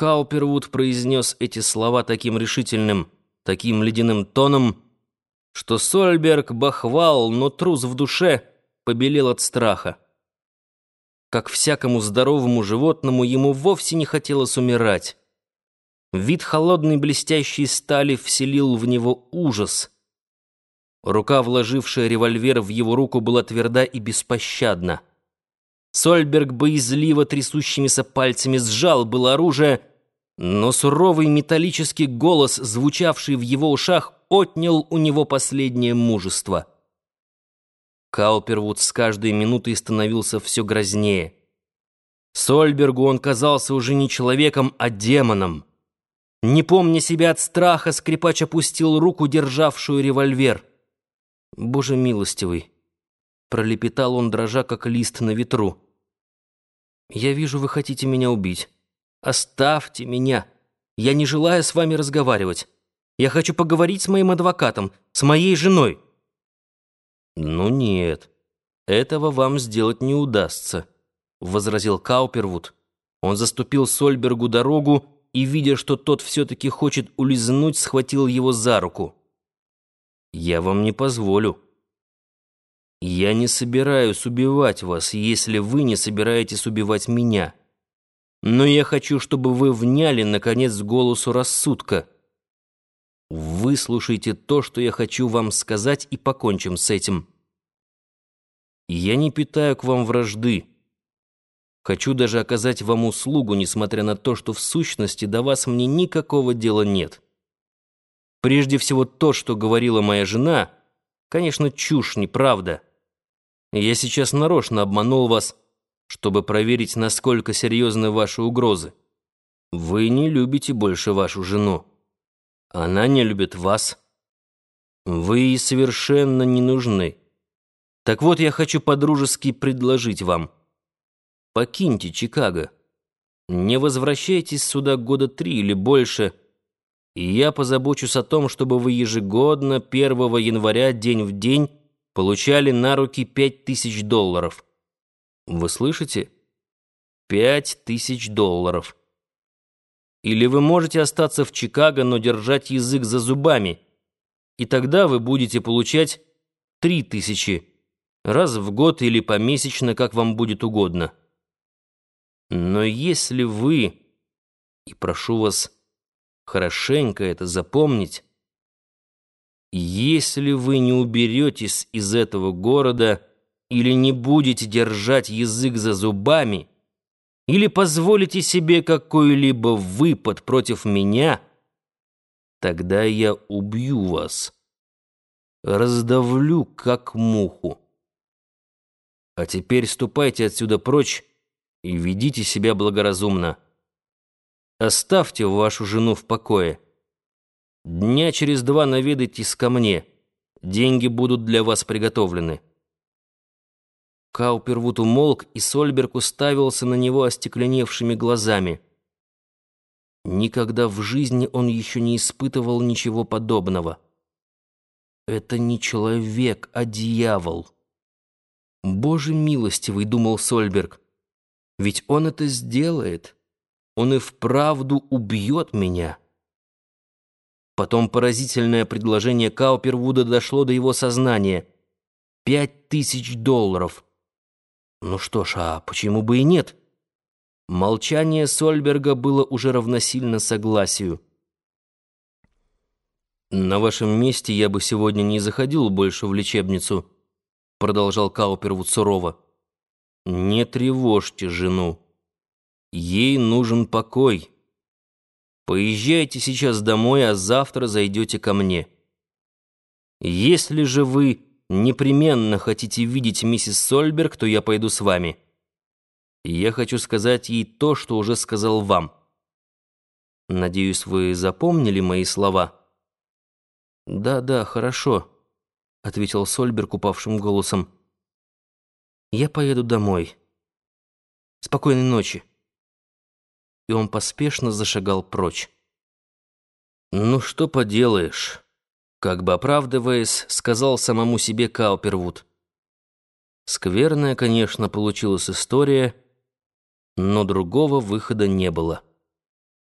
Каупервуд произнес эти слова таким решительным, таким ледяным тоном, что Сольберг бахвал, но трус в душе побелел от страха. Как всякому здоровому животному, ему вовсе не хотелось умирать. Вид холодной блестящей стали вселил в него ужас. Рука, вложившая револьвер в его руку, была тверда и беспощадна. Сольберг боязливо трясущимися пальцами сжал было оружие, но суровый металлический голос, звучавший в его ушах, отнял у него последнее мужество. Каупервуд с каждой минутой становился все грознее. Сольбергу он казался уже не человеком, а демоном. Не помня себя от страха, скрипач опустил руку, державшую револьвер. «Боже милостивый!» — пролепетал он, дрожа, как лист на ветру. «Я вижу, вы хотите меня убить. Оставьте меня. Я не желаю с вами разговаривать. Я хочу поговорить с моим адвокатом, с моей женой». «Ну нет, этого вам сделать не удастся», — возразил Каупервуд. Он заступил Сольбергу дорогу и, видя, что тот все-таки хочет улизнуть, схватил его за руку. «Я вам не позволю. Я не собираюсь убивать вас, если вы не собираетесь убивать меня. Но я хочу, чтобы вы вняли, наконец, голосу рассудка. Выслушайте то, что я хочу вам сказать, и покончим с этим. Я не питаю к вам вражды». Хочу даже оказать вам услугу, несмотря на то, что в сущности до вас мне никакого дела нет. Прежде всего то, что говорила моя жена, конечно, чушь, неправда. Я сейчас нарочно обманул вас, чтобы проверить, насколько серьезны ваши угрозы. Вы не любите больше вашу жену. Она не любит вас. Вы ей совершенно не нужны. Так вот, я хочу подружески предложить вам — Покиньте Чикаго. Не возвращайтесь сюда года три или больше, и я позабочусь о том, чтобы вы ежегодно 1 января день в день получали на руки пять тысяч долларов. Вы слышите? Пять тысяч долларов. Или вы можете остаться в Чикаго, но держать язык за зубами, и тогда вы будете получать три тысячи раз в год или помесячно, как вам будет угодно. Но если вы, и прошу вас хорошенько это запомнить, если вы не уберетесь из этого города или не будете держать язык за зубами, или позволите себе какой-либо выпад против меня, тогда я убью вас, раздавлю, как муху. А теперь ступайте отсюда прочь, и ведите себя благоразумно. Оставьте вашу жену в покое. Дня через два наведайтесь ко мне. Деньги будут для вас приготовлены». Каупервуд умолк, и Сольберг уставился на него остекленевшими глазами. Никогда в жизни он еще не испытывал ничего подобного. «Это не человек, а дьявол». «Боже милостивый», — думал Сольберг, — ведь он это сделает. Он и вправду убьет меня. Потом поразительное предложение Каупервуда дошло до его сознания. Пять тысяч долларов. Ну что ж, а почему бы и нет? Молчание Сольберга было уже равносильно согласию. «На вашем месте я бы сегодня не заходил больше в лечебницу», продолжал Каупервуд сурово. Не тревожьте жену. Ей нужен покой. Поезжайте сейчас домой, а завтра зайдете ко мне. Если же вы непременно хотите видеть миссис Сольберг, то я пойду с вами. Я хочу сказать ей то, что уже сказал вам. Надеюсь, вы запомнили мои слова. Да, да, хорошо, ответил Сольберг упавшим голосом. Я поеду домой. Спокойной ночи. И он поспешно зашагал прочь. Ну что поделаешь, как бы оправдываясь, сказал самому себе Каупервуд. Скверная, конечно, получилась история, но другого выхода не было.